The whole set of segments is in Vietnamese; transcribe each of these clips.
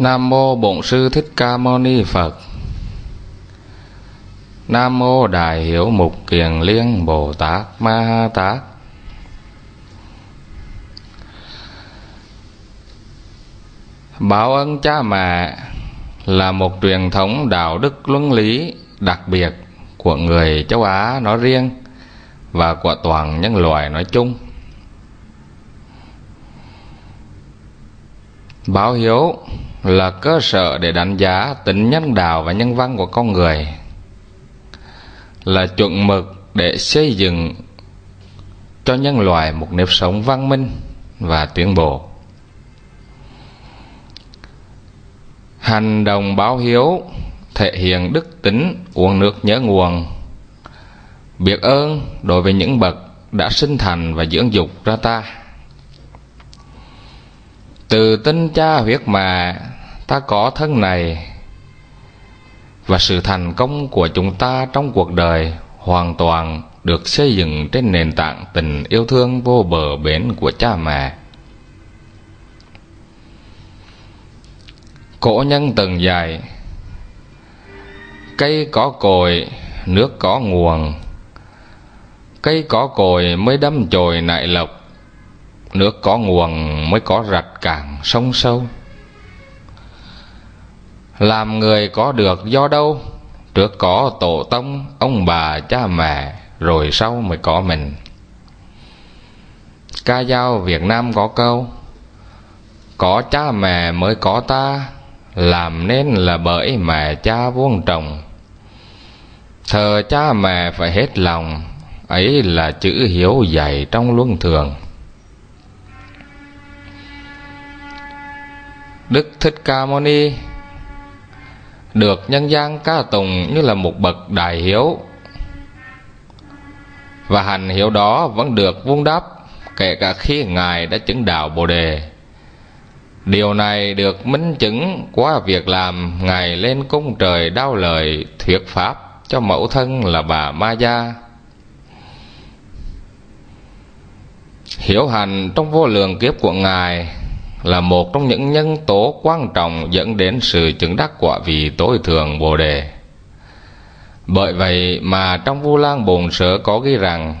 Nam mô Bổn sư Thích Ca Mâu Ni Phật. Nam mô Đại Hiểu Mục Kiền Liên Bồ Tát Ma Ha Tát. Báo ân cha mẹ là một truyền thống đạo đức luân lý đặc biệt của người châu Á nói riêng và của toàn nhân loại nói chung. Báo hiếu là cơ sở để đánh giá tính nhân đạo và nhân văn của con người, là chuẩn mực để xây dựng cho nhân loại một nếp sống văn minh và tiến bộ. Hành động báo hiếu, thể hiện đức tính, uống nước nhớ nguồn, biết ơn đối với những bậc đã sinh thành và dưỡng dục ra ta. Từ tinh cha huyết mẹ ta có thân này, và sự thành công của chúng ta trong cuộc đời hoàn toàn được xây dựng trên nền tảng tình yêu thương vô bờ bến của cha mẹ. Cổ nhân từng dạy, cây có cội, nước có nguồn. Cây có cội mới đâm chồi nại lộc, nước có nguồn mới có rạch cạn sông sâu làm người có được do đâu? Trước có tổ tông, ông bà cha mẹ, rồi sau mới có mình. Ca dao việt nam có câu, có cha mẹ mới có ta, làm nên là bởi mẹ cha vuông trồng. Thờ cha mẹ phải hết lòng, ấy là chữ hiếu dạy trong luân thường. Đức thích ca mâu ni được nhân gian ca tùng như là một bậc đại hiếu. Và hành hiếu đó vẫn được vun đắp, kể cả khi ngài đã chứng đạo bồ đề. Điều này được minh chứng qua việc làm ngài lên cung trời đau lời thuyết pháp cho mẫu thân là bà ma gia. Hiểu hành trong vô lượng kiếp của ngài là một trong những nhân tố quan trọng dẫn đến sự chứng đắc quả vị tối thượng bồ đề. Bởi vậy mà trong vu lan bồn sở có ghi rằng,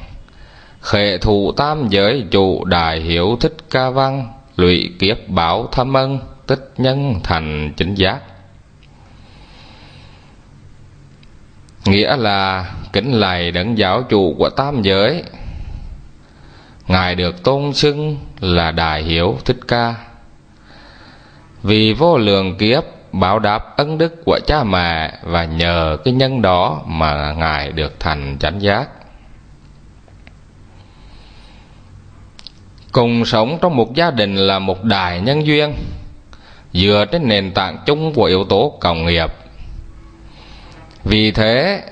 khệ thụ tam giới trụ đại hiểu thích ca văn, lụy kiếp bảo thâm ân, tích nhân thành chính giác. Nghĩa là kính lạy đấng giáo chủ của tam giới, ngài được tôn xưng là đại hiểu thích ca vì vô lượng kiếp, báo đáp ân đức của cha mẹ và nhờ cái nhân đó mà ngài được thành chánh giác. Cùng sống trong một gia đình là một đại nhân duyên, dựa trên nền tảng chung của yếu tố cộng nghiệp. Vì thế,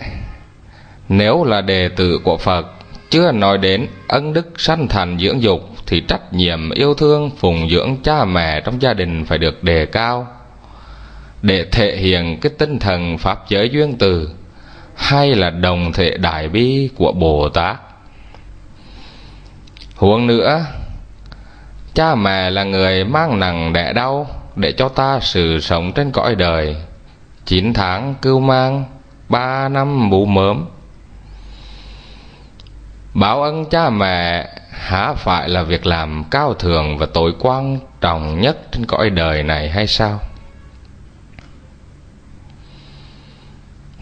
nếu là đệ tử của phật chưa nói đến ân đức sanh thành dưỡng dục thì trách nhiệm yêu thương phụng dưỡng cha mẹ trong gia đình phải được đề cao. Để thể hiện cái tinh thần pháp giới duyên từ, hay là đồng thể đại bi của bồ tát. Huống nữa, cha mẹ là người mang nặng đẻ đau để cho ta sự sống trên cõi đời. Chín tháng cưu mang, ba năm mụ mớm báo ân cha mẹ há phải là việc làm cao thường và tối quan trọng nhất trên cõi đời này hay sao?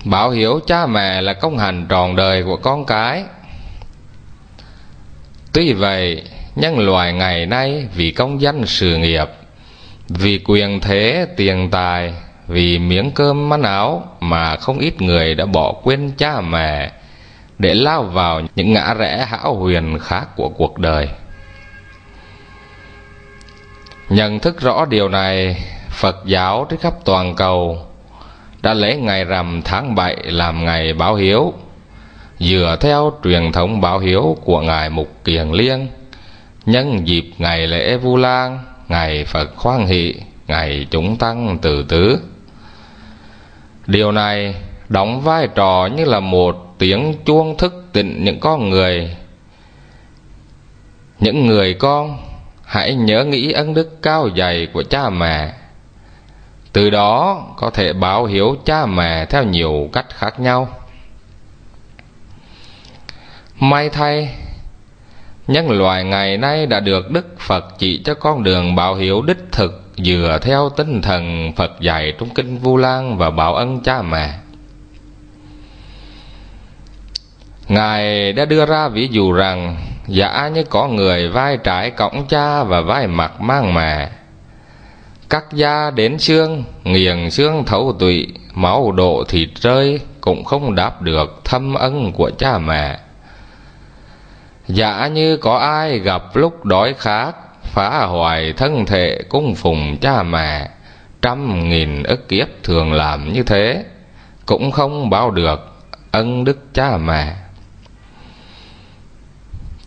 Bảo hiếu cha mẹ là công hành tròn đời của con cái. Tuy vậy, nhân loại ngày nay vì công danh sự nghiệp, vì quyền thế tiền tài, vì miếng cơm manh áo mà không ít người đã bỏ quên cha mẹ để lao vào những ngã rẽ hão huyền khác của cuộc đời. Nhận thức rõ điều này, phật giáo trên khắp toàn cầu đã lấy ngày rằm tháng bảy làm ngày báo hiếu, dựa theo truyền thống báo hiếu của ngài mục kiền liên, nhân dịp ngày lễ vu lan, ngày phật khoan hỷ, ngày chúng tăng từ tứ. Điều này đóng vai trò như là một tiếng chuông thức tỉnh những con người. Những người con, hãy nhớ nghĩ ân đức cao dày của cha mẹ. Từ đó có thể báo hiếu cha mẹ theo nhiều cách khác nhau. May thay, nhân loại ngày nay đã được đức phật chỉ cho con đường báo hiếu đích thực dựa theo tinh thần phật dạy trong kinh vu lan và báo ân cha mẹ. Ngài đã đưa ra ví dụ rằng, giả như có người vai trái cõng cha và vai mặt mang mẹ cắt da đến xương, nghiền xương thấu tụy, máu độ thịt rơi, cũng không đáp được thâm ân của cha mẹ. Giả như có ai gặp lúc đói khát, phá hoại thân thể cung phùng cha mẹ, trăm nghìn ức kiếp thường làm như thế, cũng không báo được ân đức cha mẹ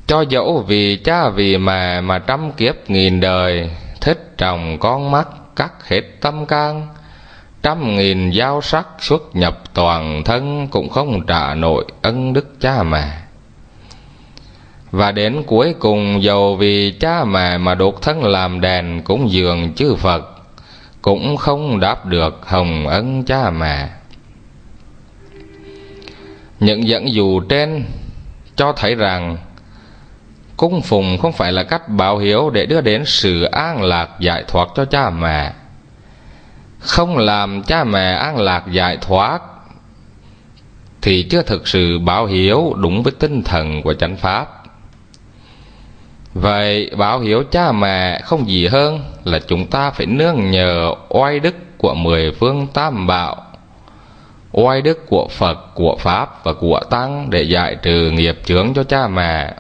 cho dẫu vì cha vì mẹ mà trăm kiếp nghìn đời, thích trồng con mắt cắt hết tâm can. Trăm nghìn dao sắc xuất nhập toàn thân cũng không trả nổi ân đức cha mẹ. Và đến cuối cùng, dầu vì cha mẹ mà đột thân làm đèn cũng dường chư phật, cũng không đáp được hồng ân cha mẹ. Những dẫn dụ trên cho thấy rằng cung phụng không phải là cách báo hiếu để đưa đến sự an lạc giải thoát cho cha mẹ. Không làm cha mẹ an lạc giải thoát thì chưa thực sự báo hiếu đúng với tinh thần của chánh pháp. Vậy báo hiếu cha mẹ không gì hơn là chúng ta phải nương nhờ oai đức của mười phương tam bảo, oai đức của phật, của pháp và của tăng để giải trừ nghiệp chướng cho cha mẹ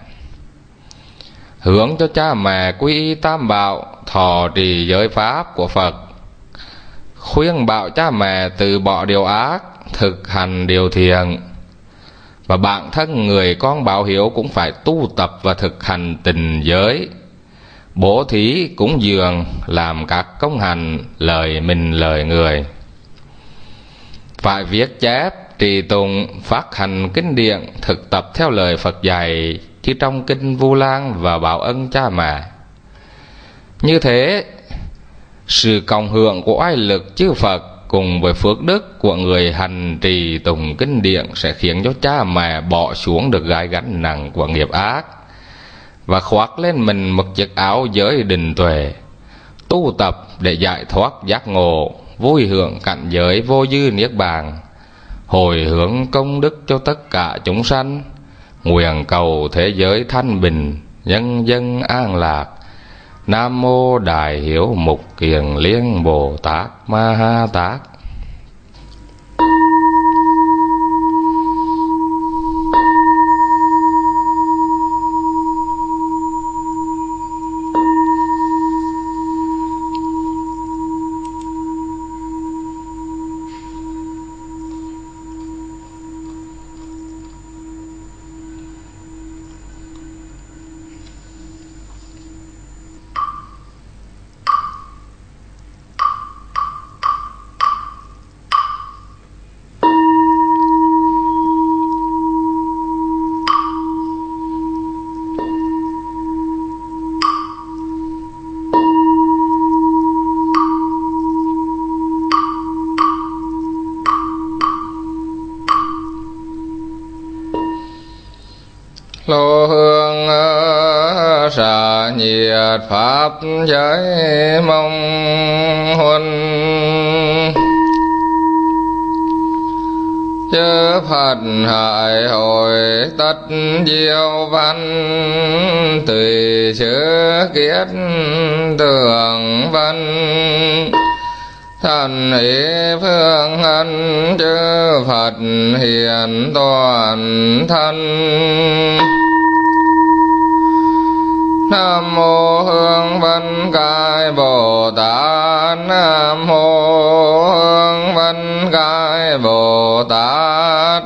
hướng cho cha mẹ quy y tam bảo, thọ trì giới pháp của phật. Khuyên bảo cha mẹ từ bỏ điều ác, thực hành điều thiện. Và bản thân người con bảo hiếu cũng phải tu tập và thực hành tình giới. Bố thí cúng dường, làm các công hành, lời mình lời người. Phải viết chép, trì tụng, phát hành kinh điển, thực tập theo lời phật dạy như trong kinh vu lan và bảo ân cha mẹ. Như thế, sự cộng hưởng của oai lực chư phật cùng với phước đức của người hành trì tùng kinh điển sẽ khiến cho cha mẹ bỏ xuống được gai gánh nặng của nghiệp ác và khoác lên mình một chiếc áo giới đình tuệ, tu tập để giải thoát giác ngộ, vui hưởng cảnh giới vô dư niết bàn, hồi hướng công đức cho tất cả chúng sanh nguyện cầu thế giới thanh bình, nhân dân an lạc. Nam mô đại hiểu mục kiền liên bồ tát ma ha tát. Phật pháp giới mong huynh chớ phật hại hồi tất diêu văn, tùy chớ kiết tường văn thần ý phương ân chư phật hiền toàn thân nam mô hương văn cai bồ tát. Nam mô hương văn cai bồ tát.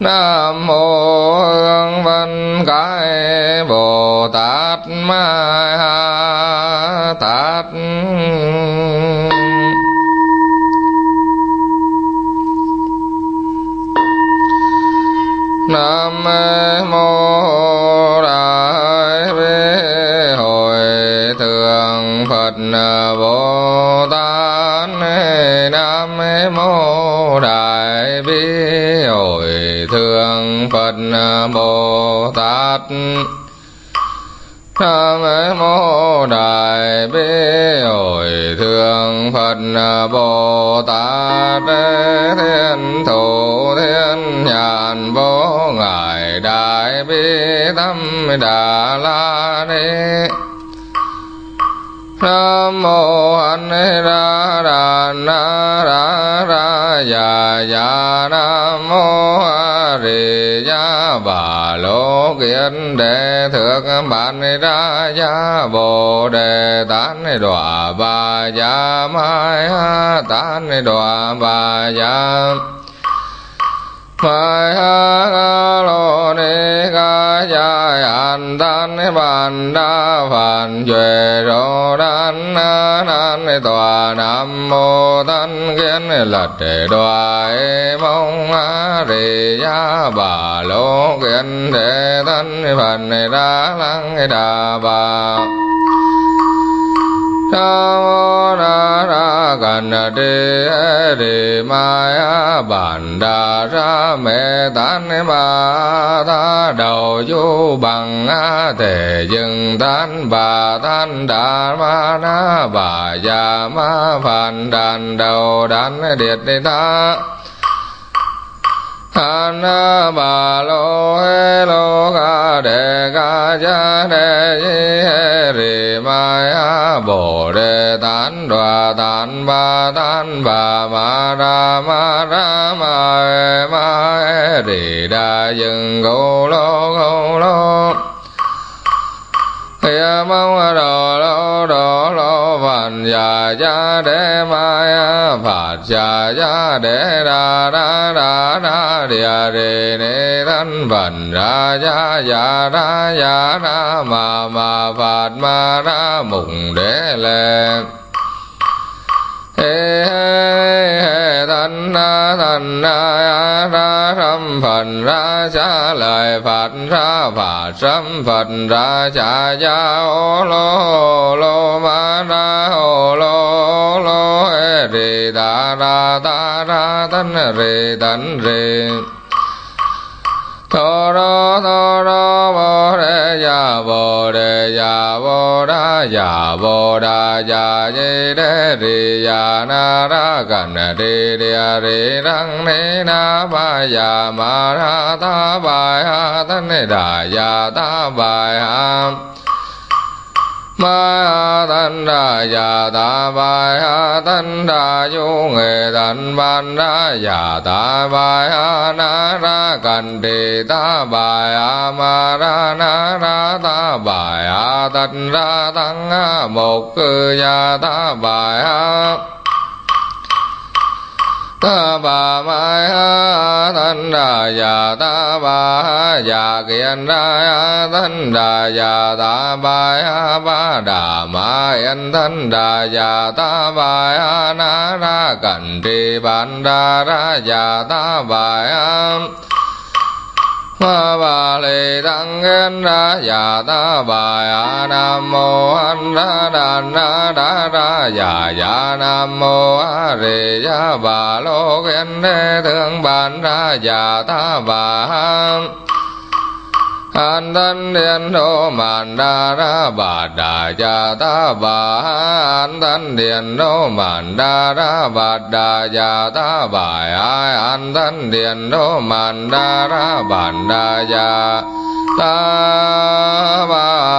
Nam mô hương văn cai bồ tát. Ma ha tát. Nam mô bồ tát Nam mô đại bi hội thượng phật bồ tát nam mô đại bi hội thượng phật bồ tát thiên thủ thiên nhàn vô ngài đại bi tâm đà la ni nam mô anh ra đà na ra ra ya ya nam mô a di đà bà lô kiết đệ thượng bản ra ya bồ đề tán đọa bà ya mai ha tán đọa bà ya mai ha lo ni ca ya an tan bàn đa phản về rô đan nan tòa nam mô tân kiến. Lật đoài mong a di ya bà lô kiến đệ tân phần đa lăng đà bà nam mô na ra gần đề đi mai bản đà ra mẹ tán ma ta đầu du bằng thể dừng tán bà tán đà ma na bà già ma phàn đàn đầu đàn điệt đi ta an bà lô hê lô ca đề ca cha đề di hê rì mai a bồ đề tán đoà tán ba tán bà ma ra ma ra ma hê ma hê rì đa dừng cô lô cô lô ya à, mong à, đồ lô đồ lô phật già cha đế mai à, phật già cha đế đa đa đa đa, địa đề ni thân phật ra cha già đa già đa, ma ma, phật ma ra mùng đế Ê hê hê thân na thân na ra thâm phật ra cha lời phật, ra và sâm phật ra cha cha ô lô lô ma ra ô lô lô, hê rì ta ra ta, ra thân rì thân rì thô đô thô đô bồ đề ya bồ đề ya bồ đà ya bồ đà ya di đế ri ya na ra gần ri ri ri răng ni na ba ya ma ra ta ba ya thân đà ya ta ba ya ma thân đà già ta bài ha thân đà du nghệ thân ban đà già ta bài ha na ra cần trì ta bài ha ma ra na ra ta bài ha thân ra thân ha một cư gia ta bài ha ta bà mai ha thân đà già, ta bà ha già kiên ra ha thân đà già, ta bà ha ba đà ma yên thân đà già, ta bà ha na ra cẩn trì bản đà ra già, ta bà ha ma ba lê tăng gen ra già dạ ta ba ya dạ nam mô an ra đàn na đa ra ya ya nam mô a di ya ba lô gen đê thương bàn ra già dạ ta ba an thân điện đô màn đa ra bà đà ya ta bà. An thân điện đô màn đa ra bà đà ya ta bà. Ai an thân điện đô màn đa ra bà đà ya ta bà.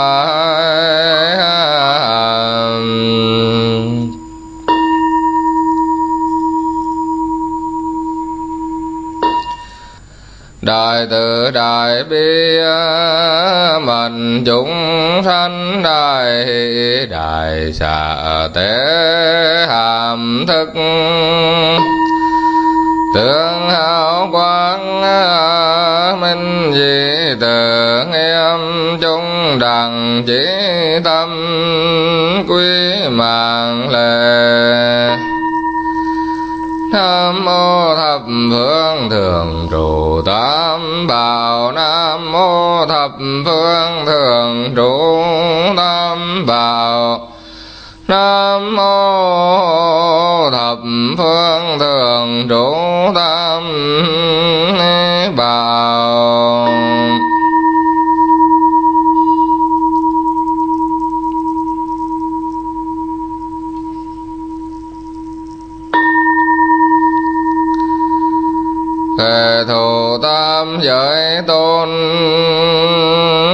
Đại từ đại bi mình chúng sanh, đại đại xà tế, hàm thức. Tướng hào quang, minh dị tự em chúng đẳng chỉ tâm quý mạng lệ. Nam mô thập phương thường trụ tam bảo Nam mô thập phương thường trụ tam bảo Nam mô thập phương thường trụ tam bảo thề thù tam giới tôn,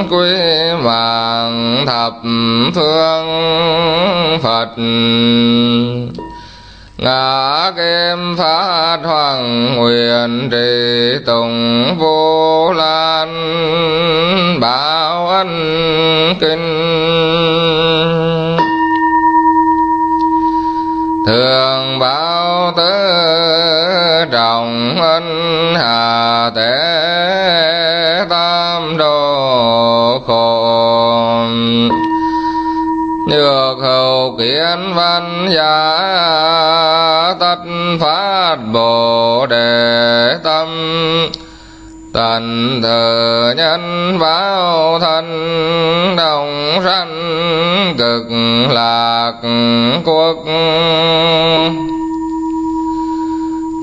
quý vàng thập phương Phật. Ngã kim phát hoàng huyền trì tùng vô lan, bảo ân kinh. Thường bảo tứ trọng in hà thể tam đồ khổ. Được hầu kiến văn giả tất phát bồ đề tâm. Tần thờ nhân báo thân đồng sanh cực lạc quốc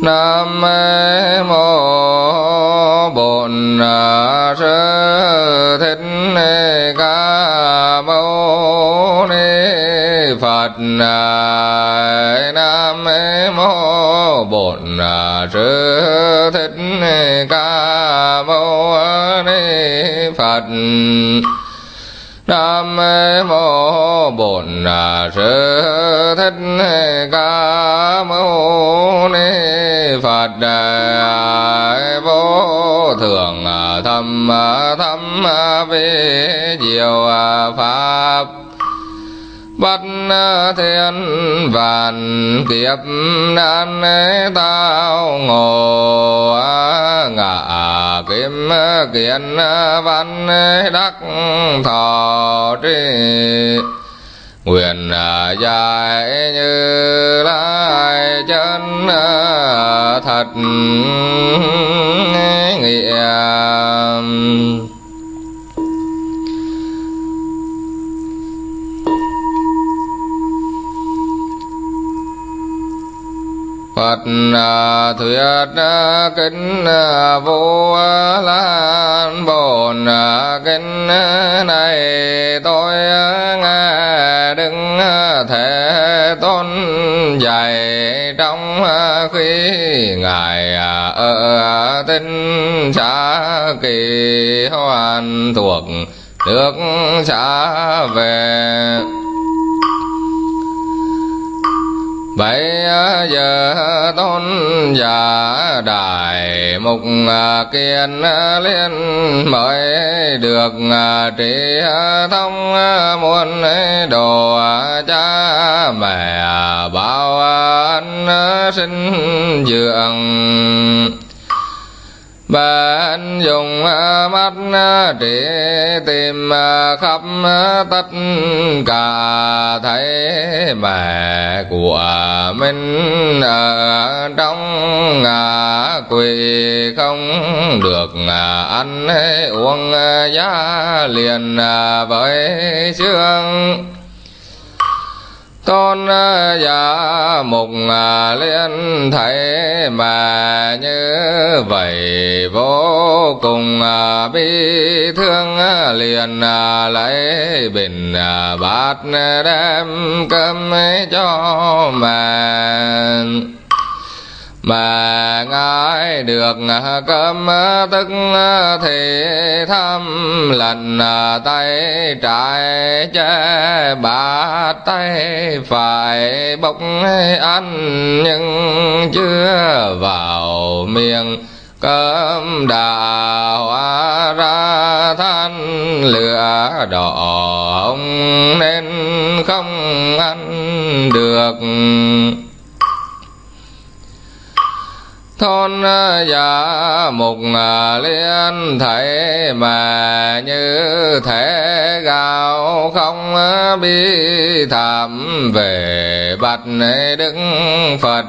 nam mô bổn à, sư thích ca mâu ni phật à, nam mô bổn à, sư thích ca mâu ni phật nam mô bổn à, sư thích ca mâu ni phật vô thượng à, thâm à, thâm vi diệu pháp bất thiên vạn kiếp nan tao ngộ ngã kim kiến văn đắc thọ tri. Nguyện dài như lai chân thật nghĩa. Phật à, thuyết à, kinh à, vô lan bồn kinh này tôi nghe đứng thể tôn dạy trong khi ngài ở tinh xã kỳ hoàn thuộc nước xã về. Bây à, giờ tôn giả đại mục à, kiên liên mới được à, trị thông muôn đồ cha mẹ bao ân sinh dưỡng. Bên dùng mắt trị tìm khắp tất cả thấy mẹ của mình ở trong ngã quỳ không được ăn uống giá liền với xương tôn ờ, giả mục ờ, liên thấy mà như vậy vô cùng ờ, bi thương liền lấy bình bát đem cơm cho mà mà ngài được cơm tức thì thăm lần tay trái che bà tay phải bốc ăn nhưng chưa vào miệng. Cơm đã hóa ra than lửa, đỏ hồng nên không ăn được thôn ờ, giả mục ờ, liên thầy mà như thể gạo không ờ, bi thảm về bạch đức phật.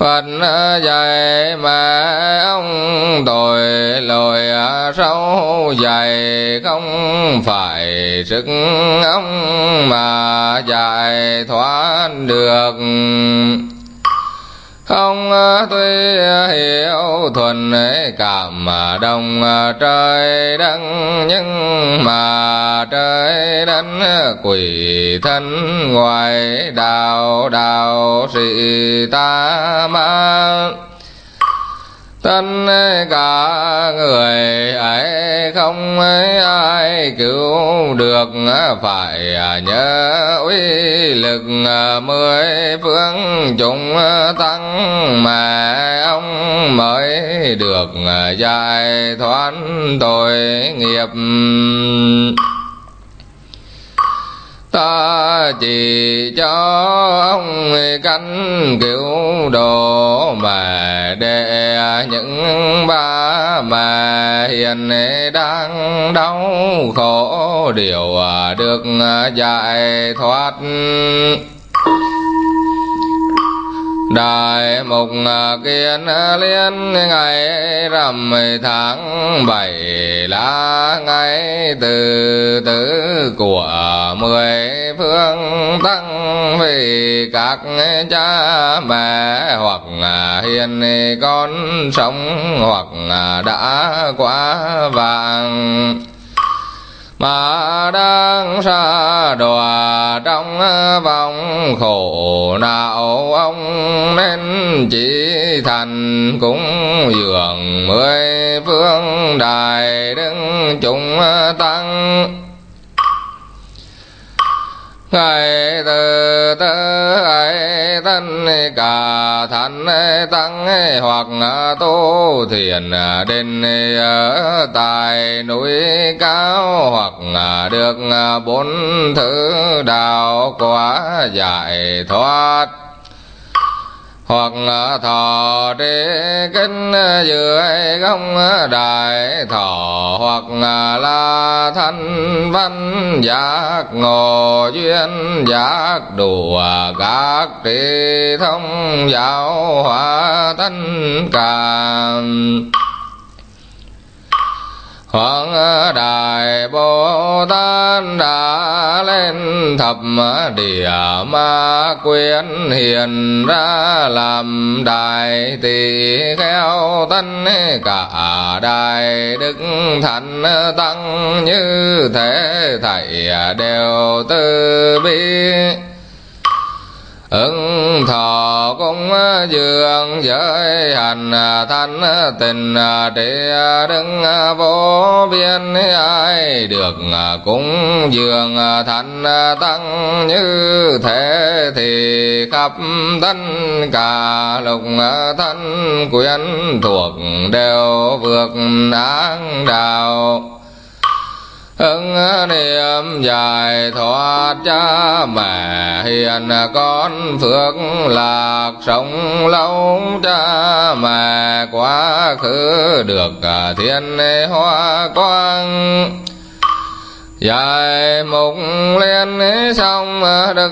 Phật dạy mà ông tội, lỗi sâu dạy không phải sức ông mà dạy thoát được không ờ, tuy ờ, hiểu thuần cảm ờ, đồng trời đất, nhưng mà trời đất quỷ thân ngoài đạo đạo sĩ ta ma tất cả người ấy không ai cứu được, phải nhớ uy lực mười phương chúng tăng mà ông mới được giải thoát tội nghiệp ta chỉ cho ông cánh cứu độ mà để những ba mà hiện đang đau khổ đều được giải thoát. Đại mục à, kiến à, liên, ngày rằm tháng bảy là ngày từ tử của mười phương tăng, vì các cha mẹ hoặc à, hiền con sống hoặc đã quá vàng mà đang xa đọa trong vòng khổ não, ông nên chỉ thành cũng dường mười phương đài đứng chúng tăng ai từ tư ấy thân cả thánh tăng, hoặc tu thiền đến ở tại núi cao, hoặc được bốn thứ đạo quả giải thoát hoặc thọ trí kinh dưới gông đại thọ, hoặc là thanh văn giác ngộ duyên giác đùa các trí thông giáo hóa thanh cảm. Hoàng Đại Bồ Tát đã lên thập địa ma quyến hiện ra làm đại tỳ kheo tân. Cả đại đức thành tăng như thế thầy đều từ bi ứng thọ cũng dường giới hành thanh tình địa đứng vô biên ai được cúng dường thành tăng như thế thì khắp tất cả lục thân quyến thuộc đều vượt áng đạo hưng niệm dài thoát cha mẹ hiền con phước lạc sống lâu, cha mẹ quá khứ được thiên hoa quang. Dài mục lên xong, Đức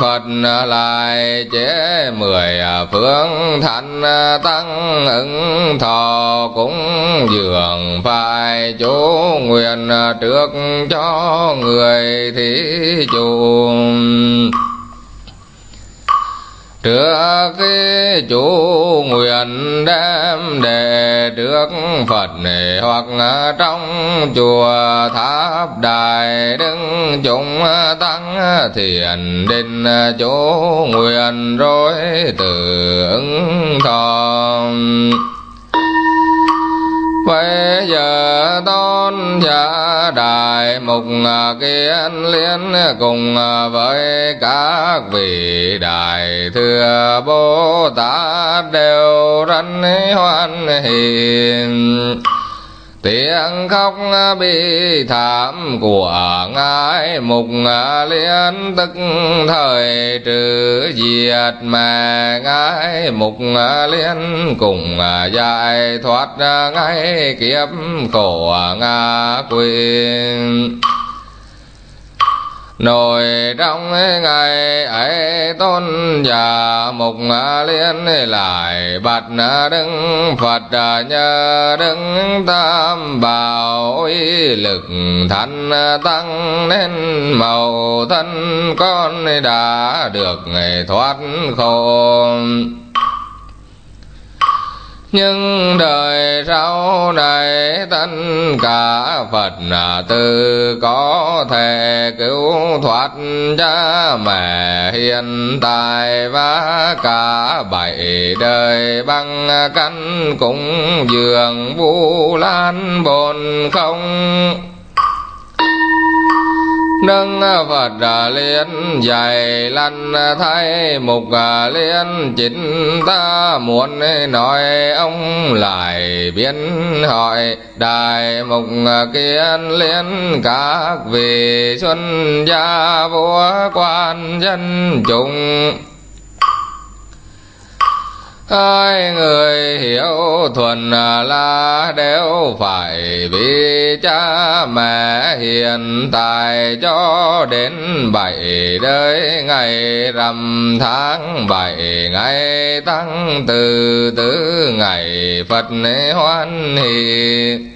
Phật lại chế mười phương thành tăng ứng thọ cũng dường phải chú nguyện trước cho người thí chủ trước khi chủ nguyện đem đề trước Phật hoặc trong chùa tháp đài đứng chúng tăng, thiền định chủ nguyện rồi từ ứng thọ bây giờ tôn giả đại mục kiên liên cùng với các vị đại thừa bồ tát đều rất hoan hiền tiếng khóc bi thảm của ngài mục liên tức thời trừ diệt mà ngài mục liên cùng giải thoát ngay kiếp khổ ngã quyền nồi trong ngày ấy tôn giả mục liên lại, bạch đức phật nhờ đức tam bảo uy lực thanh tăng nên màu thân con đã được thoát khổ nhưng đời sau này tất cả Phật từ có thể cứu thoát cha mẹ hiện tại và cả bảy đời băng căn cũng dường vu lan bồn không nâng phật liên, dạy lăn thay mục liên. Chính ta muốn nói ông lại biến hỏi đại mục kiên liên. Các vị xuân gia vua quan dân chúng hai người hiểu thuần là đều phải vì cha mẹ hiện tại cho đến bảy đời, ngày rằm tháng bảy, ngày tăng từ tứ ngày phật hoan hỷ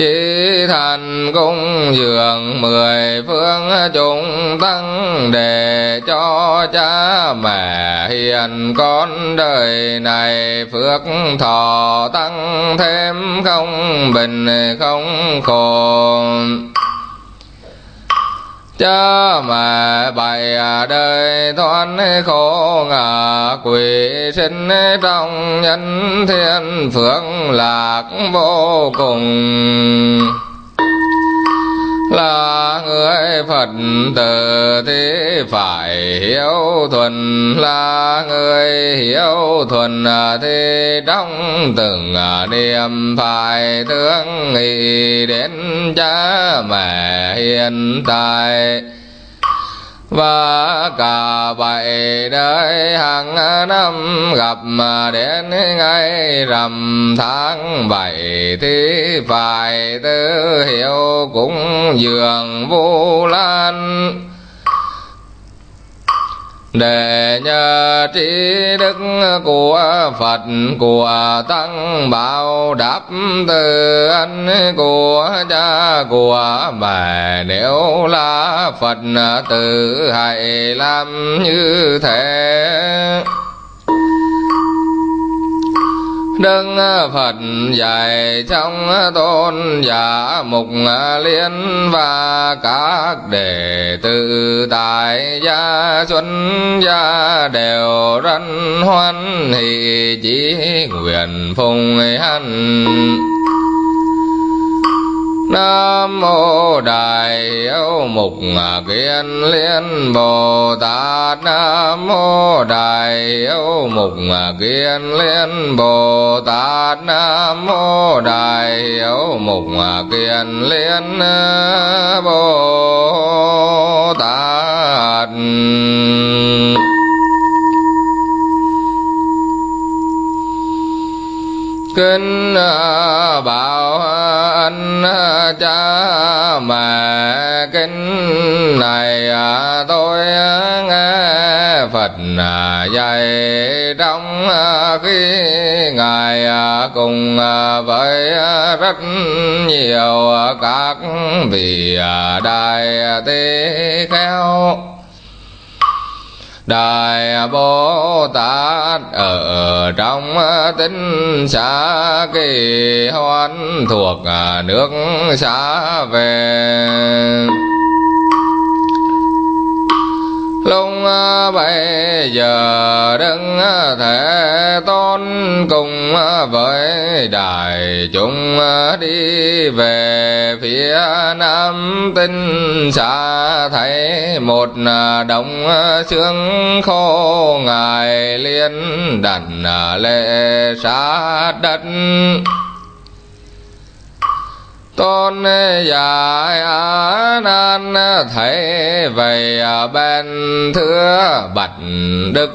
chí thành cung dường mười phương chúng tăng để cho cha mẹ hiền con đời này phước thọ tăng thêm không bình không khổ cha mà bày đời thoát khổ ngạ quỷ sinh trong nhân thiên phượng lạc vô cùng là người Phật tử thì phải hiểu thuần. Là người hiểu thuần thì trong từng niệm phải thương nghĩ đến cha mẹ hiện tại và cả bảy đời hàng năm gặp mà đến ngày rằm tháng bảy thì phải tư hiệu cũng dường vu lan để nhờ trí đức của Phật, của tăng bảo, đáp từ anh của cha, của mẹ. Nếu là Phật tử hãy làm như thế. Đức Phật dạy trong tôn giả mục liên và cả các đệ tử tại gia xuân gia đều rất hoan hỷ, chỉ nguyện phùng hắn Nam mô Đại Âu Mục Kiên Liên Bồ Tát. Nam mô Đại Âu Mục Kiên Liên Bồ Tát. Nam mô Đại Âu Mục Kiên Liên Bồ Tát. Kính à, bảo anh cha mẹ kính này tôi nghe phật dạy trong khi ngài cùng với rất nhiều các vị đại tế khéo Đại Bồ Tát ở trong tinh xã kỳ hoan thuộc à, nước xã về lúc à, bây giờ đứng à, thể tôn cùng à, với đại chúng đi về phía nam tinh, xa thấy một đồng xương khô ngài liên đặt lệ sát đất tôn dài nan thấy vậy bên thưa bạch đức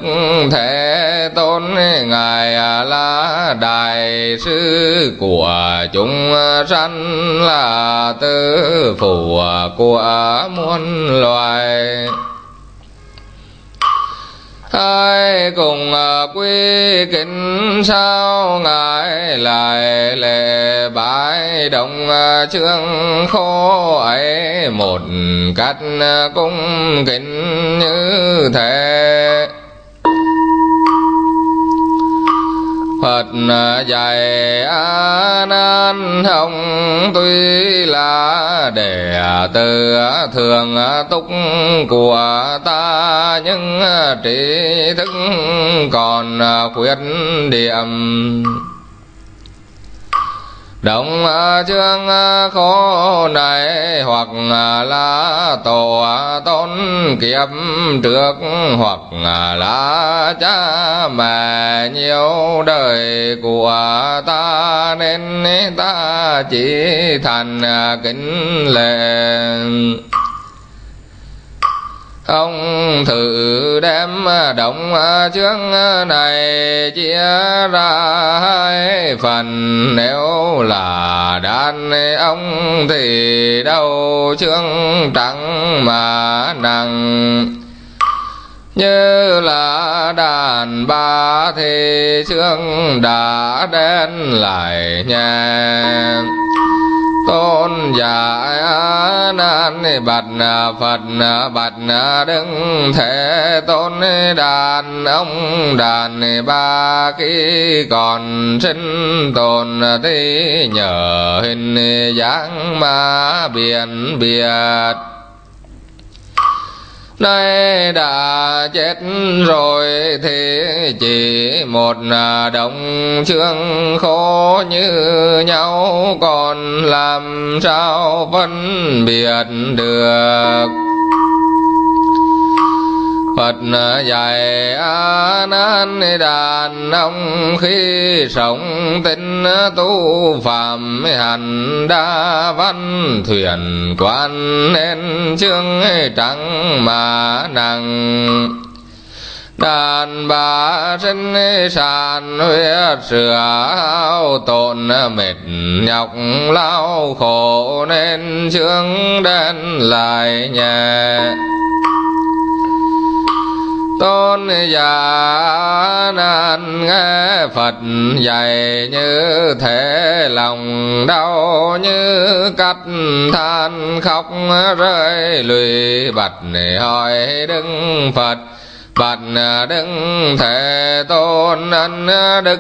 thế tôn ngài là đại sư của chúng sanh là tư phủ của muôn loài cùng ờ, quy kính sao ngài lại lệ bái đồng ờ, trương khô ấy? Một cách ờ, cung kính như thế. Phật à, dạy A Nan hồng. Tuy là đệ tử thường túc của ta, nhưng trí thức còn khuyết điểm động à, chương à, khổ này hoặc là tổ à, tôn kiếp trước hoặc là cha mẹ nhiều đời của ta nên ta chỉ thành kính lệ ông thử đem động chương này chia ra hai phần. Nếu là đàn ông thì đâu chương trắng mà nặng như là đàn bà thì chương đã đen lại nhẹ tôn giả nan bạch phật bạch đứng thế tôn đàn ông đàn ba khi còn sinh tồn thì nhờ hình dáng ma biển biệt nay đã chết rồi thì chỉ một à, đồng xương khô như nhau. Còn làm sao phân biệt được? Phật ờ, dạy A Nan, đàn, ông, khi sống tinh ờ, tu, phạm, hành, đa, văn, thuyền, quan, nên, chương trắng mà nặng đàn bà, sinh sàn huyết, sửa, hao, tổn, mệt, nhọc, lao, khổ, nên, chương, đen, lại nhẹ tôn giả nan nghe phật dạy như thể lòng đau như cắt than, khóc rơi lụy bạch hỏi đứng phật. Bạch đứng thể tôn anh đức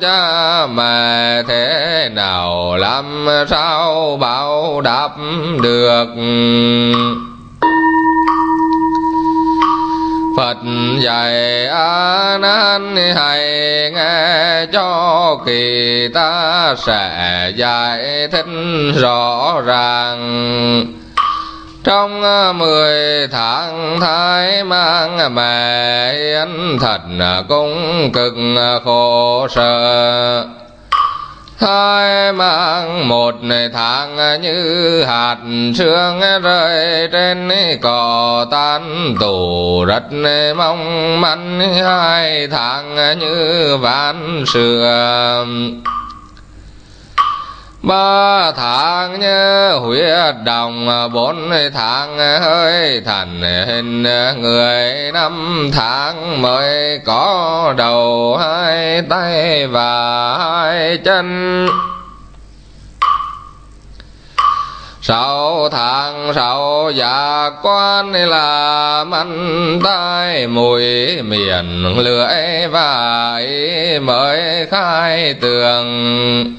cha mẹ thế nào, làm sao bảo đáp được? Phật dạy A Nan hãy nghe cho kỳ ta sẽ giải thích rõ ràng. Trong mười tháng thái mang mẹ yên thật cũng cực khổ sở thai mang một tháng như hạt sương rơi trên cỏ tan tủ rất mong manh hai tháng như ván sườn ba tháng nhớ huyết đồng, bốn tháng hơi thành hình. Người năm tháng mới có đầu, hai tay và hai chân. Sáu tháng sáu giả quan là măn tai, mùi miệng lưỡi và mới khai tường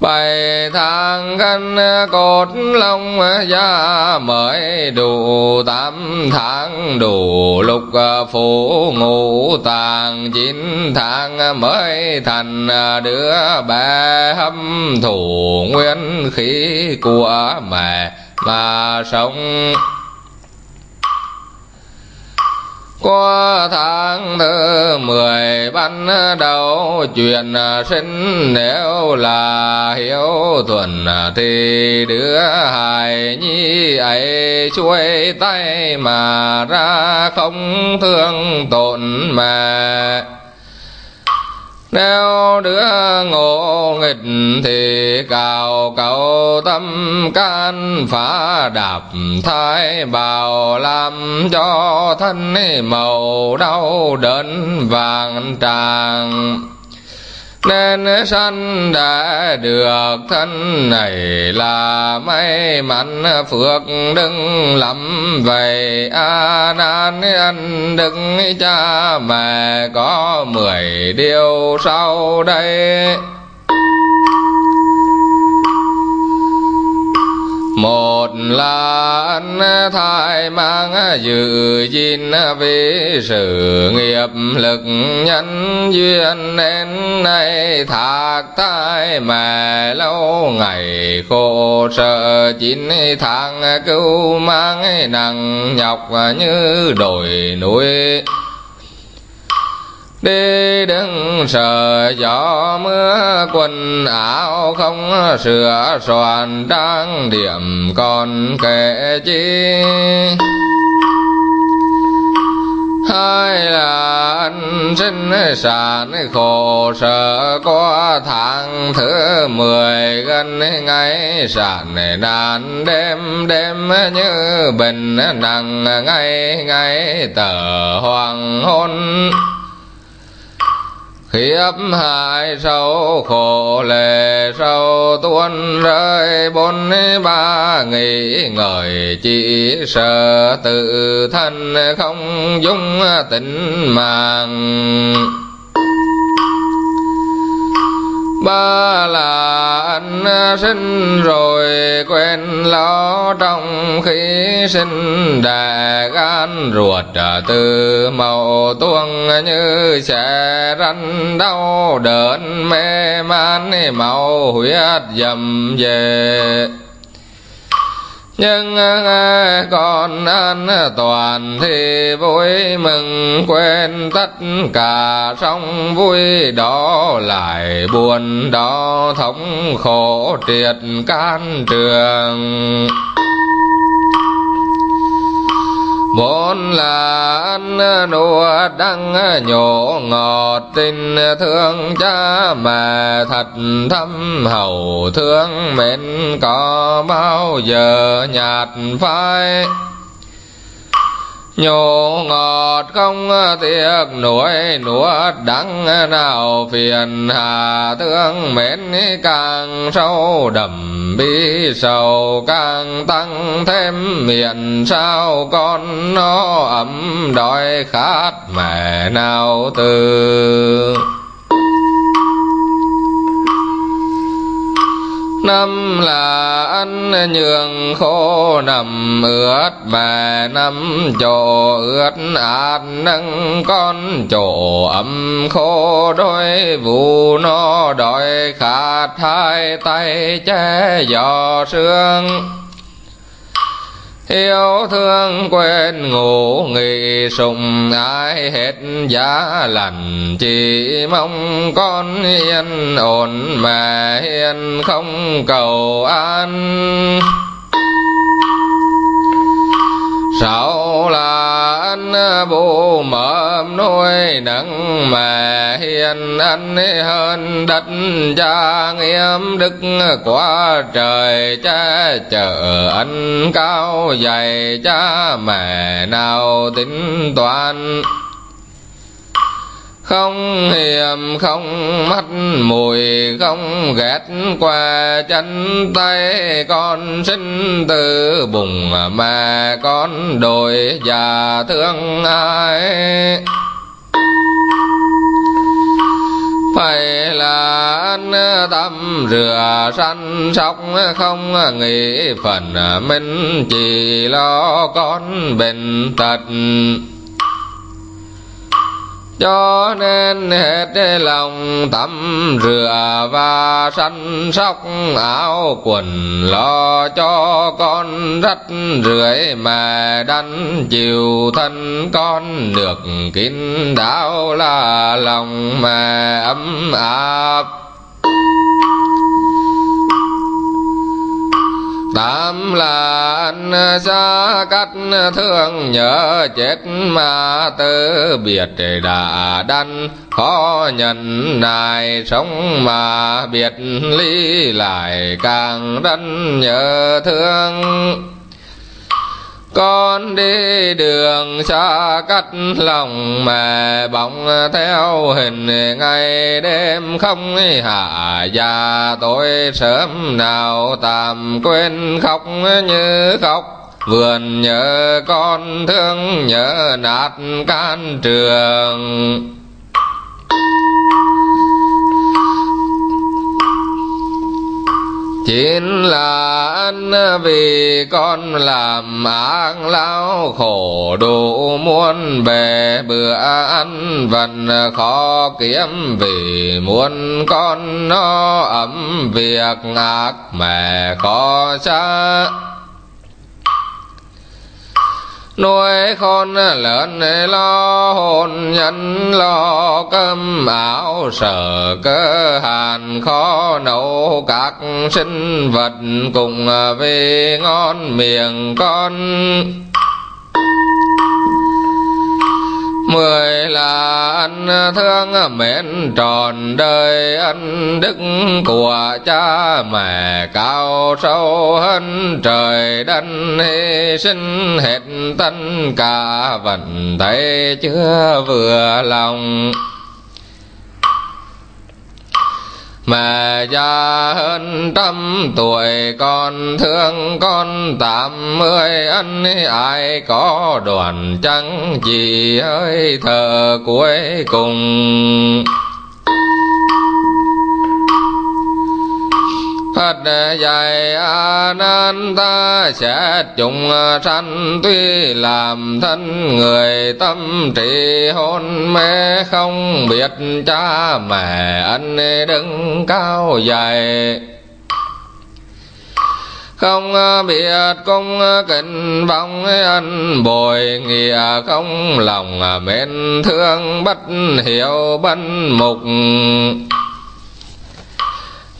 bảy tháng cân à, cột long à, da mới đủ tám tháng, đủ lục à, phủ ngũ tàng chín tháng mới thành đứa bé hâm thủ nguyên khí của mẹ mà sống qua tháng thứ mười bắt ban đầu chuyện sinh nếu là hiếu thuần thì đứa hài nhi ấy chuôi tay mà ra không thương tổn mẹ nếu đứa ngộ nghịch thì cào cầu tâm can, phá đạp thai bào làm cho thân màu đau đớn vàng tràng nên sanh đã được thân này là may mắn, phước đừng lắm. Vậy a nan anh đứng cha mẹ có mười điều sau đây. Một là anh thai mang dự gìn vì sự nghiệp lực nhân duyên. Nên nay thạc thai mẹ lâu ngày khổ sợ chín tháng cứu mang nặng nhọc như đồi núi đi đứng sợ gió mưa quần áo không sửa soạn trang điểm còn kể chi. Hai là anh sinh sản khổ sở có tháng thứ mười gần ngày. Sản đàn đêm đêm như bình nặng, ngày ngày tờ hoàng hôn khiếp hại sâu, khổ lệ sâu, tuôn rơi bốn ba nghĩ ngợi chỉ sợ tự thân không dung tình mạng ba là anh sinh rồi quen lo trong khi sinh đẻ gan ruột à, từ màu tuông như sẽ răn đau, đớn mê man, màu huyết dầm về nhưng ờ, ờ, con an toàn thì vui mừng quên tất cả sống vui đó lại buồn đó thống khổ triệt can trường vốn là ăn nuốt đăng nhổ ngọt tình thương cha mẹ thật thâm hậu. Thương mến có bao giờ nhạt phai? Nhổ ngọt không tiếc, nuối nuốt đắng nào phiền hà. Thương mến càng sâu đậm bi sầu càng tăng thêm. Miệng sao con nó ấm đói khát mẹ nào từ? Năm là ăn nhường khô nằm ướt về năm, chỗ ướt ạt nâng con, chỗ ấm khô đôi vụ nó đòi khát hai tay che giò sương yêu thương quên ngủ nghỉ sùng ai hết giá lành. Chỉ mong con yên ổn mà hiền không cầu an. Sau là anh bố mầm nuôi nắng mà hiền, anh hơn đất cha nghiêm đức quá trời cha chờ anh cao dày cha mẹ nào tính toán không hiềm không mắt mùi, không ghét qua chân tay. Con sinh từ bùng mà con đổi già thương ai? Phải là anh tâm rửa săn sóc, không nghĩ phần mình chỉ lo con bệnh tật cho nên hết lòng tắm rửa và săn sóc áo quần, lo cho con rách rưởi mà đánh chiều thân con được kín đáo là lòng mà ấm áp. Tám là anh xa cách thương nhớ chết mà từ biệt đã đành khó nhận nài sống mà biệt ly lại càng đanh nhớ thương con đi đường xa cách lòng mà bóng theo hình ngày đêm không hạ già. Tôi sớm nào tạm quên khóc như khóc, vườn nhớ con thương nhớ nạt can trường. Chính là anh vì con làm ác lao, khổ đủ muôn bề, bữa ăn vẫn khó kiếm vì muốn con nó ấm, việc ác mẹ khó cha nuôi con lớn lo hồn nhân, lo cơm áo sở cơ hàn, khó nấu các sinh vật cùng về ngon miệng con mười là anh thương mến tròn đời anh đức của cha mẹ cao sâu hơn trời đất hy sinh hết tất cả vẫn thấy chưa vừa lòng. Mà già hơn trăm tuổi con thương con tám mươi anh ai có đoàn trắng chỉ hơi thở cuối cùng? Phật dạy a nan ta sẽ chung sanh. Tuy làm thân người, tâm trị hôn mê không biết cha mẹ anh đứng cao dày không biết cung kính vong anh bồi nghĩa, không lòng mến thương bất hiểu bân mục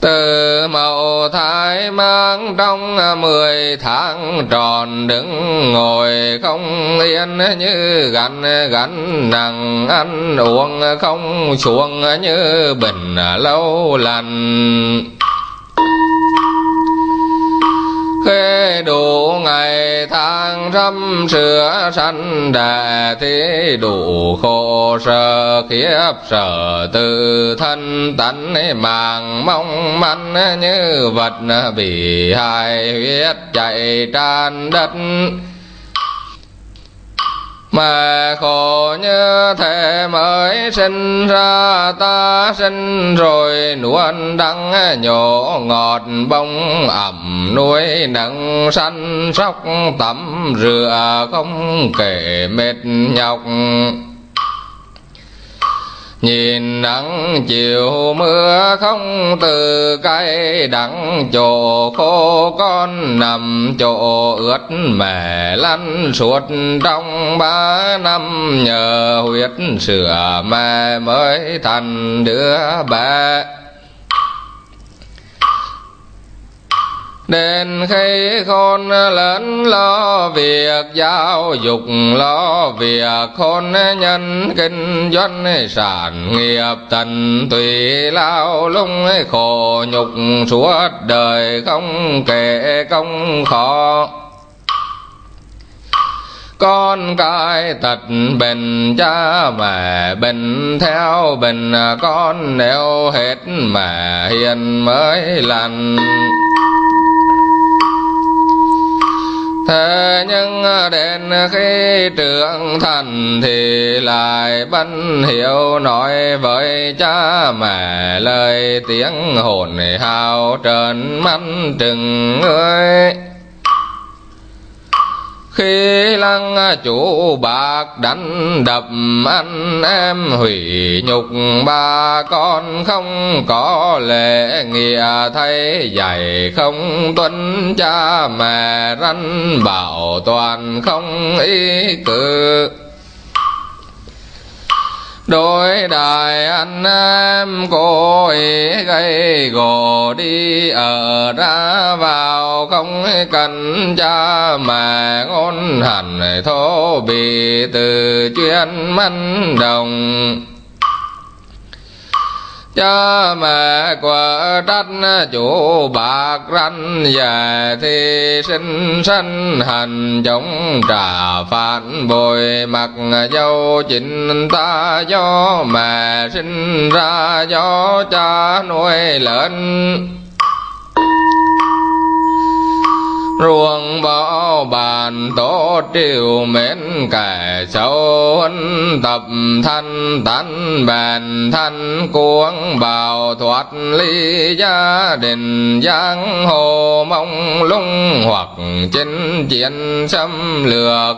từ mậu thái mang trong mười tháng tròn đứng ngồi không yên như gánh gánh nặng ăn uống không xuống như bình lâu lành khê đủ ngày tháng trăm sửa sanh đệ thế đủ khổ sở khiếp sở từ thân tánh màng mong manh như vật bị hại huyết chạy tràn đất mà khổ như thế mới sinh ra, ta sinh rồi nuôn đắng nhổ ngọt bông ẩm, nuôi nắng săn sóc tắm rửa không kể mệt nhọc nhìn nắng chiều, mưa không từ cay đắng. Chỗ khô con nằm, chỗ ướt mẹ lăn. Suốt trong ba năm, nhờ huyết sữa mẹ mới thành đứa bé. Đến khi khôn lớn lo việc giáo dục, lo việc khôn nhân, kinh doanh, sản nghiệp, tận tùy lao lung, khổ nhục, suốt đời không kể công khó. Con cái tật bệnh, cha mẹ bệnh, theo bệnh con, nếu hết mẹ hiền mới lành thế nhưng đến khi trưởng thành thì lại bân hiểu nói với cha mẹ lời tiếng hồn hào trơn mắt trừng ơi khi lăng chủ bạc đánh đập anh em hủy nhục, ba con không có lệ nghĩa thay dạy không tuân cha mẹ răn bảo toàn không ý cử đôi đại anh em cô ấy gây gồ đi ở ra vào không cần cha mà ngôn hẳn, thô bị từ chuyên manh đồng cha mẹ quả trách chủ bạc ranh về thì sinh sanh hành chống trả phản bồi mặc dâu chính ta do mẹ sinh ra do cha nuôi lớn. Ruộng bỏ bàn tổ triều mến kẻ sâu tập thanh tánh bền thanh cuống bào thoát ly gia đình giang hồ mong lung hoặc chinh chiến xâm lược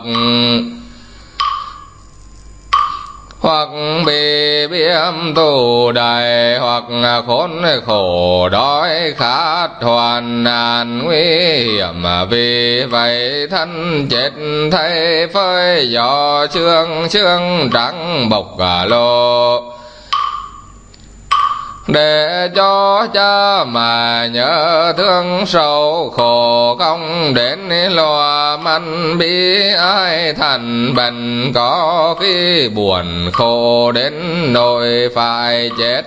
hoặc bị biếm tù đầy, hoặc khốn khổ đói khát, hoàn nạn nguy hiểm. Vì vậy thân chết thay phơi gió trương trương trắng bộc lô để cho cha mà nhớ thương sâu khổ không đến lo măn bi ai thành bệnh có khi buồn khổ đến nỗi phải chết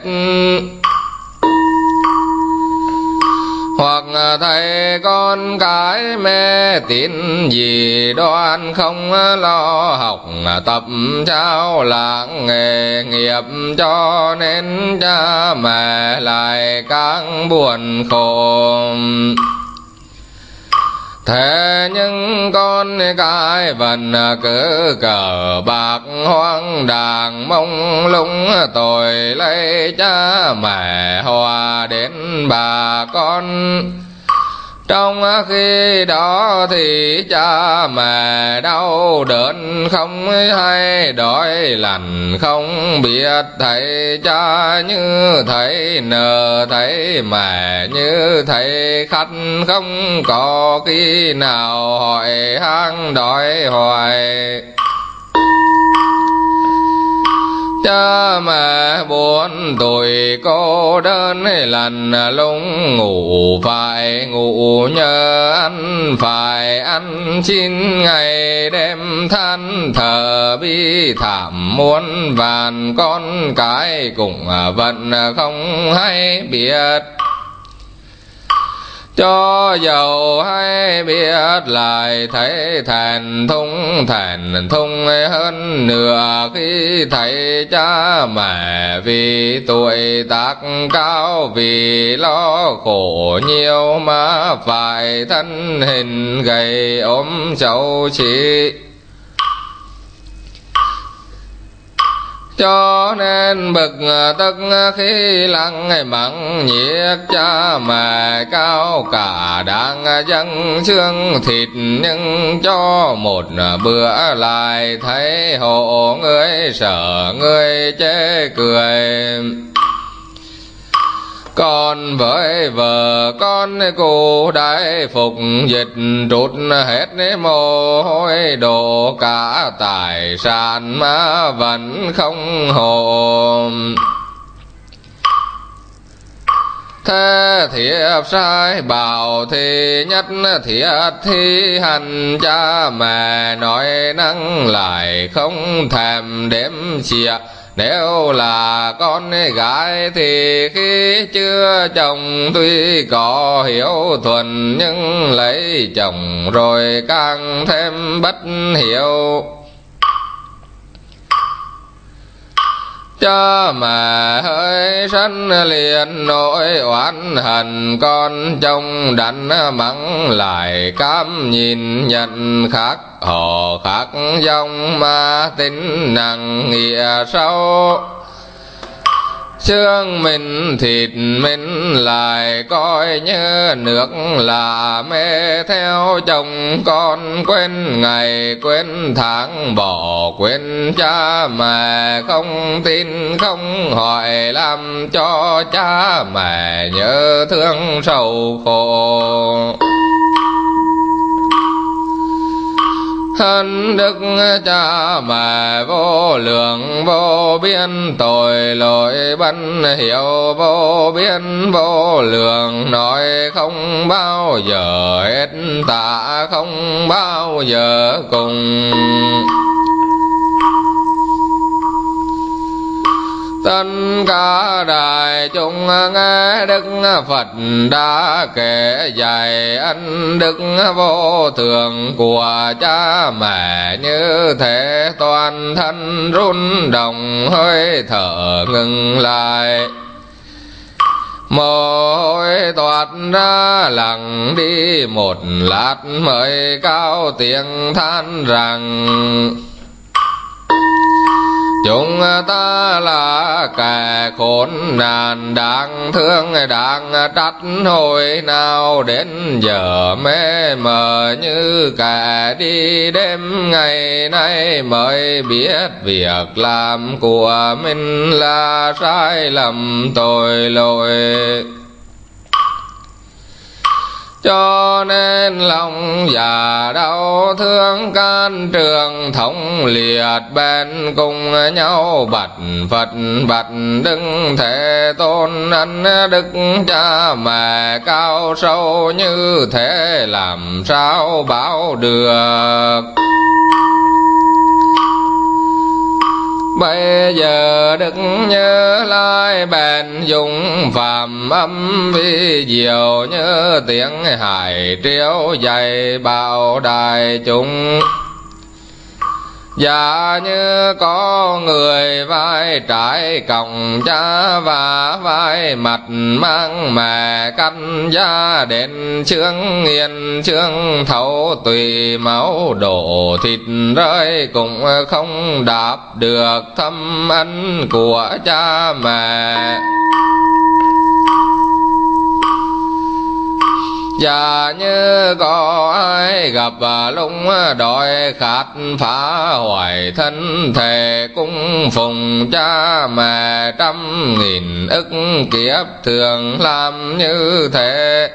hoặc à, thầy con cái mê tín gì đoan không lo học à, tập trao làng nghề nghiệp cho nên cha mẹ lại càng buồn khổ thế nhưng con cái vẫn cứ cờ bạc hoang đàng, mông lung tội lấy cha mẹ hòa đến bà con trong khi đó thì cha mẹ đau đớn không hay, đói lành không biết. Thầy cha như thầy nợ thầy mẹ như thầy khách không có khi nào hỏi hang đói hoài cha mẹ buồn tuổi cô đơn lần lung ngủ, phải ngủ nhớ ăn, phải ăn chín ngày đêm. Than thở bi thảm muốn vàn, con cái cũng vẫn không hay biết cho dầu hay biết lại thấy thành thung thành thung hơn nửa khi thấy cha mẹ vì tuổi tác cao, vì lo khổ nhiều mà phải thân hình gầy ốm xấu chỉ cho nên bực tức khi lặng mặn nhiệt cha mẹ cao cả đang dân xương thịt, nhưng cho một bữa lại thấy hộ người sợ người chê cười con với vợ, con cô đại phục dịch trút hết mồ hôi đổ cả tài sản mà vẫn không hồn. Thế thiệp sai bảo thì nhất thiệt thi hành, cha mẹ nói năng lại không thèm đếm chia nếu là con gái thì khi chưa chồng tuy có hiểu thuần nhưng lấy chồng rồi càng thêm bất hiểu. Cha mà hơi sanh liền nỗi oán hận, con trong đánh mắng lại cam nhìn nhận khác họ khác dòng mà tính nặng nghĩa sâu xương mình thịt mình lại coi như nước là mê. Theo chồng con quên ngày, quên tháng, bỏ quên cha mẹ. Không tin, không hỏi làm cho cha mẹ nhớ thương sầu khổ. Thân đức cha mẹ vô lượng, vô biên, tội lỗi bân hiểu, vô biên, vô lượng, nói không bao giờ hết, tạ không bao giờ cùng. Tất cả đại chúng nghe đức phật đã kể dạy ân đức vô thường của cha mẹ. Như thế toàn thân run động hơi thở ngừng lại. Mồ hôi toát ra lặng đi, một lát mới cao tiếng than rằng chúng à, ta là kẻ khốn nạn đáng thương đáng trách hồi nào đến giờ mê mờ như kẻ đi đêm. Ngày nay mới biết việc làm của mình là sai lầm, tội lỗi cho nên lòng già đau thương can trường thống liệt bên cùng nhau. Bạch phật, bạch đứng thể tôn anh đức cha mẹ cao sâu như thế làm sao bảo được? Bây giờ đức nhớ lai bèn dùng phạm âm vi diệu như tiếng hải triếu dày bảo đại chúng. Dạ như có người vai trái còng cha và vai mặt mang mẹ căn gia đến trương yên trương thấu tùy máu đổ thịt rơi cũng không đạp được thâm ân của cha mẹ. Và như có ai gặp à, lúc đòi khát phá hoại thân thể cung phùng cha mẹ trăm nghìn ức kiếp thường làm như thế.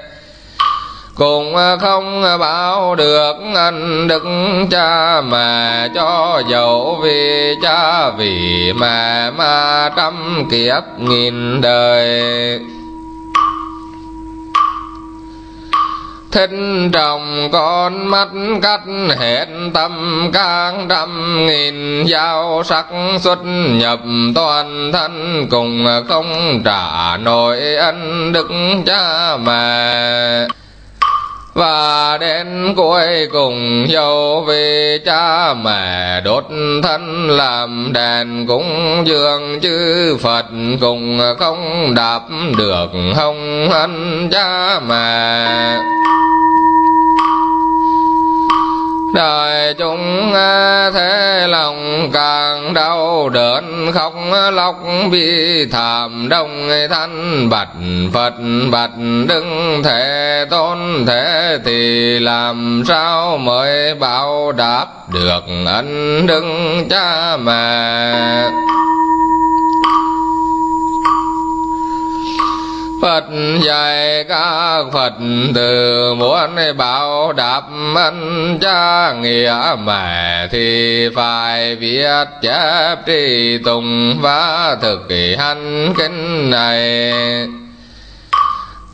Cũng không bảo được anh đức cha mẹ cho dẫu vì cha vì mẹ mà trăm kiếp nghìn đời. Thính trồng con mắt cắt hết tâm can trăm nghìn dao sắc xuất nhập toàn thân, cùng không trả nổi ân đức cha mẹ và đến cuối cùng dâu vì cha mẹ đốt thân làm đèn cũng dường chư Phật cùng không đạp được hồng ân cha mẹ đời chúng à, thế lòng càng đau đớn, khóc, lóc bi thảm đông thanh bạch phật bạch đứng thể tôn. Thể thì làm sao mới bảo đáp được ân đức cha mẹ? Phật dạy các Phật từ muốn bảo đáp ân cha nghĩa mẹ thì phải viết chép tri tùng và thực hành kinh này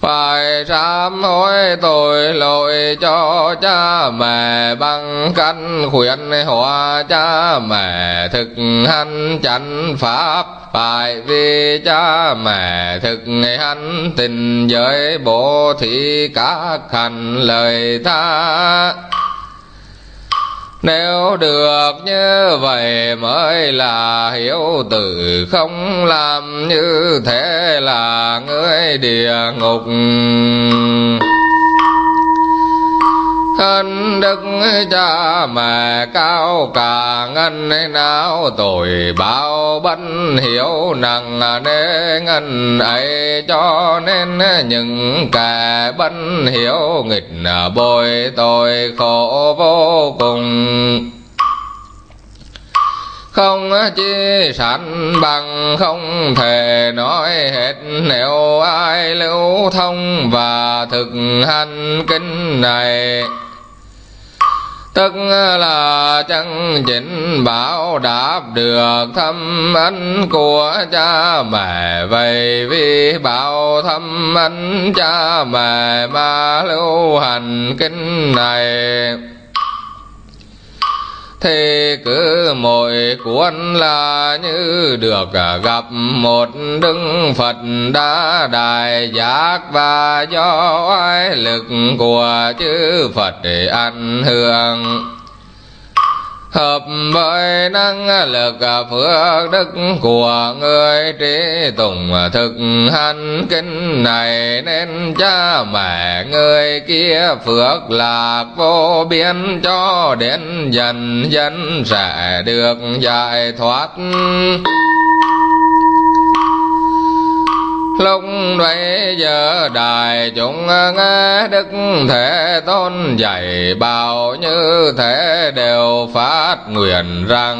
phải sám hối tội lỗi cho cha mẹ bằng cách khuyên hóa cha mẹ thực hành chánh pháp. Phải vì cha mẹ thực hành tình giới bố thí các hành lời tha nếu được như vậy mới là hiểu từ không làm như thế là người địa ngục ân đức cha mẹ cao cả ngân não tội bao bất hiểu nặng đế ngân ấy, cho nên những kẻ bất hiểu nghịch bồi tội khổ vô cùng. Không chi sanh bằng, không thể nói hết. Nếu ai lưu thông và thực hành kinh này tức là chân chính bảo đáp được thâm ân của cha mẹ. Vậy vì bảo thâm ân cha mẹ mà lưu hành kinh này. Thế cứ mỗi cuốn là như được à, gặp một đức Phật đã đại giác và do oai lực của chư Phật để ăn hương hợp với năng lực phước đức của người trí tùng, thực hành kinh này nên cha mẹ người kia phước lạc vô biên cho đến dần dần sẽ được giải thoát lúc bấy giờ đại chúng nghe đức thế tôn dạy, bao như thế đều phát nguyện rằng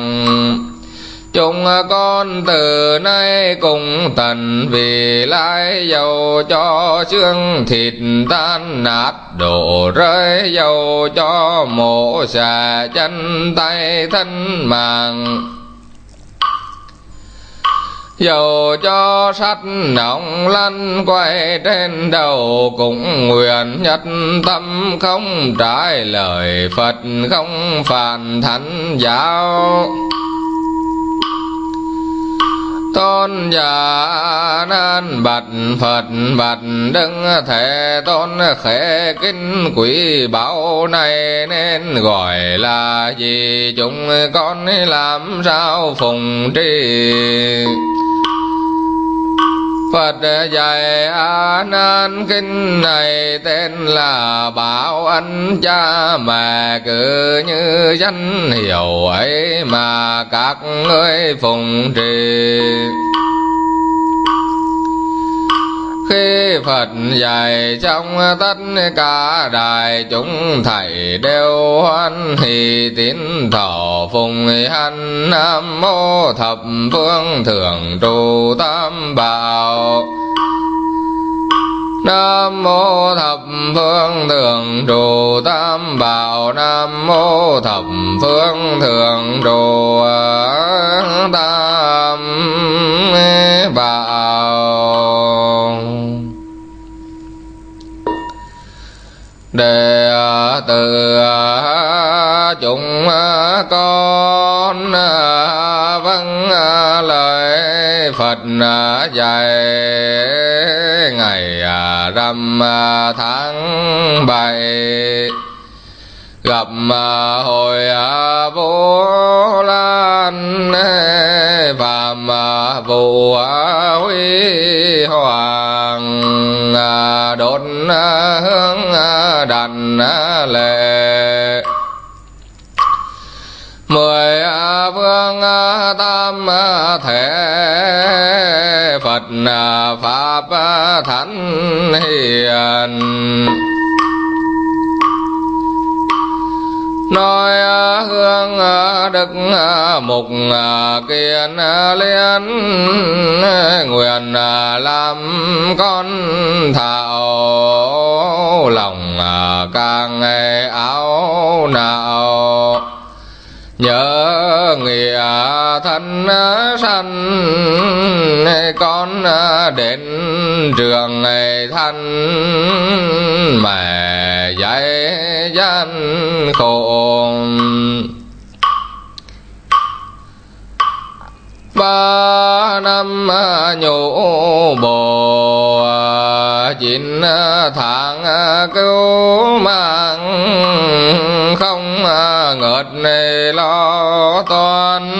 chúng con từ nay cùng tận vì lai dầu cho xương thịt tan, nát đổ rơi dầu cho mổ xà chân tay thân mạng dầu cho sắt nóng lăn quay trên đầu cũng nguyện nhất tâm không trái lời phật, không phản thánh giáo. Tôn giả nan bạch phật, bạch đấng thể tôn khẽ kinh quỷ bảo này nên gọi là gì? Chúng con làm sao phùng trì Phật dạy A Nan kinh này tên là bảo ân cha mẹ cứ như danh hiệu ấy mà các ngươi phụng trì khi Phật dạy trong tất cả đại chúng, thầy đều hoan hỷ tín thọ phùng hành nam mô thập phương thượng trụ tam bảo. Nam mô thập phương thượng trụ tam bảo. Nam mô thập phương thượng trụ tam bảo. Đệ à, tử à, chúng à, con vâng lời Phật dạy ngày rằm tháng bảy. Gặp hồi vô lan phạm vụ huy hoàng đốt hương đàn lệ. Mười vương tam thể phật pháp thánh hiền. Nói à, hương à, đức à, mục kiên liên nguyện làm con thảo lòng càng áo nào nhớ nghĩa thân sanh, con đến trường thân mẹ dạy gian khổ ba năm nhổ bồ, chín tháng cứu mạng, không ngợt lo toan,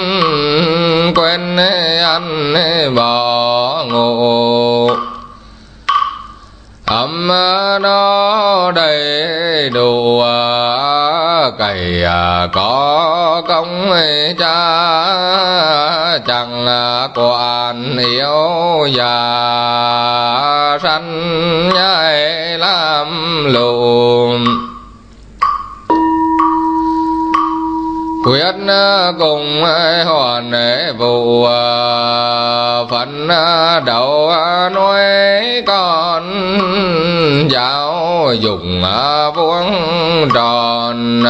quên ăn bỏ ngủ. Ấm nó đầy đủ, cày à, có công cha, chẳng à, quản yếu già. Sanh nhai làm lùm quyết ờ, cùng hoàn vụ ờ, phận ờ, đầu nuôi con, giáo dục vuông tròn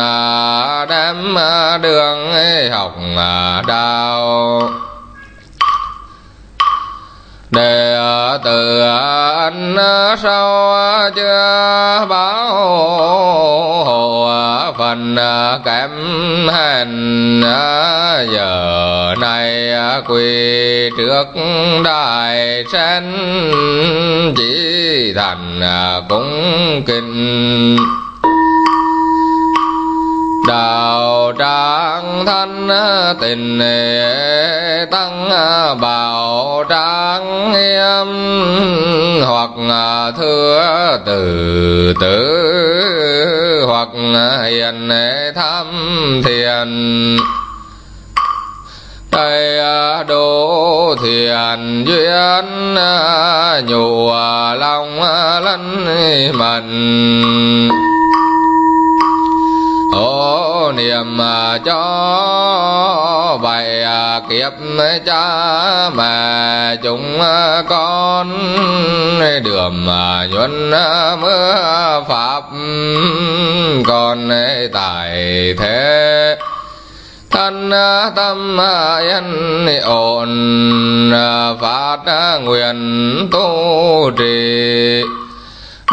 đám đường, học đạo đệ ờ, tử ờ, anh ờ, sau chưa báo hồ phần kém hình giờ này quỳ trước đại sen chỉ thành cũng kinh đạo trang thanh tình tăng bảo trang em hoặc thưa từ tử, hoặc hiền tham thiền. Tây đô thiền duyên nhụ lòng lân mình hộ niệm à, cho bảy à, kiếp cha mẹ chúng à, con đường nhuận mưa pháp còn tại thế. Thân tâm yên, ổn phát nguyện tu trì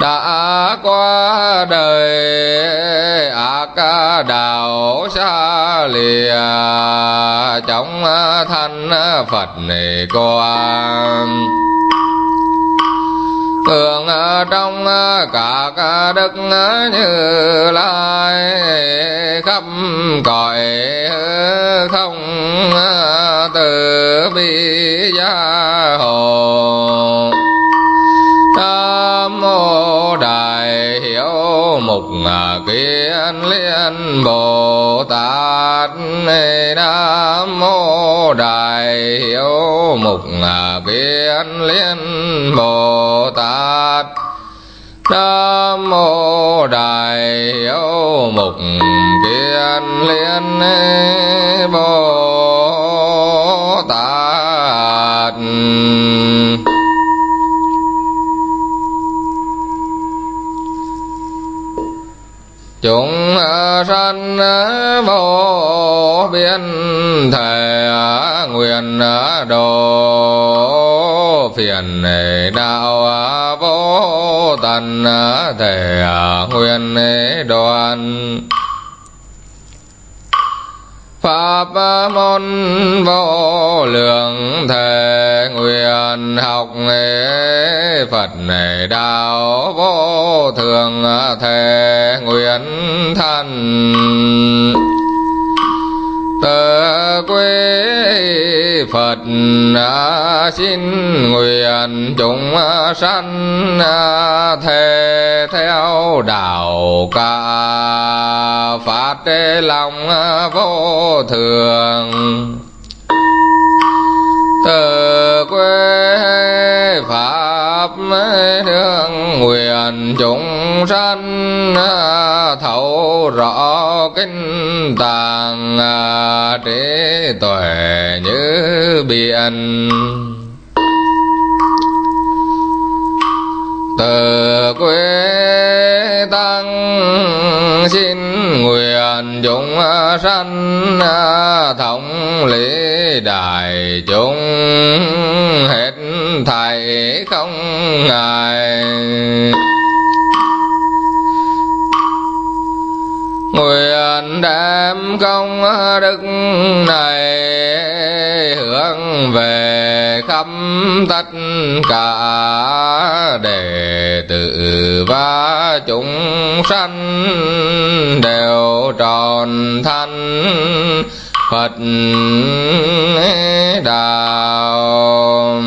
đã qua đời, ác đạo xa lìa trong thanh phật này con thường trong cả đức như lai, khắp cõi không từ bi gia hồ mục à, kiên liên bồ tát à, nam mô đại hiếu mục kiên liên bồ tát nam mô đại Hiếu mục kiên liên bồ tát chúng ờ, sanh ờ, vô biên thể ờ, nguyện độ phiền đạo vô tận thể nguyện đoàn pháp môn vô lượng thể nguyện học nghệ phật này đạo vô thường thể nguyện thân quê Phật à, xin nguyện chúng sanh à, thề theo đạo ca phát lòng vô thường từ quê pháp đương nguyện chúng sanh à, thấu rõ kinh tàng à, trí tuệ như biển. Từ quê tăng xin nguyện chúng sanh thống lý đại chúng hết thầy không ngại. Nguyện đem công đức này hướng về khắp tất cả đệ tử và chúng sanh đều tròn thanh Phật đạo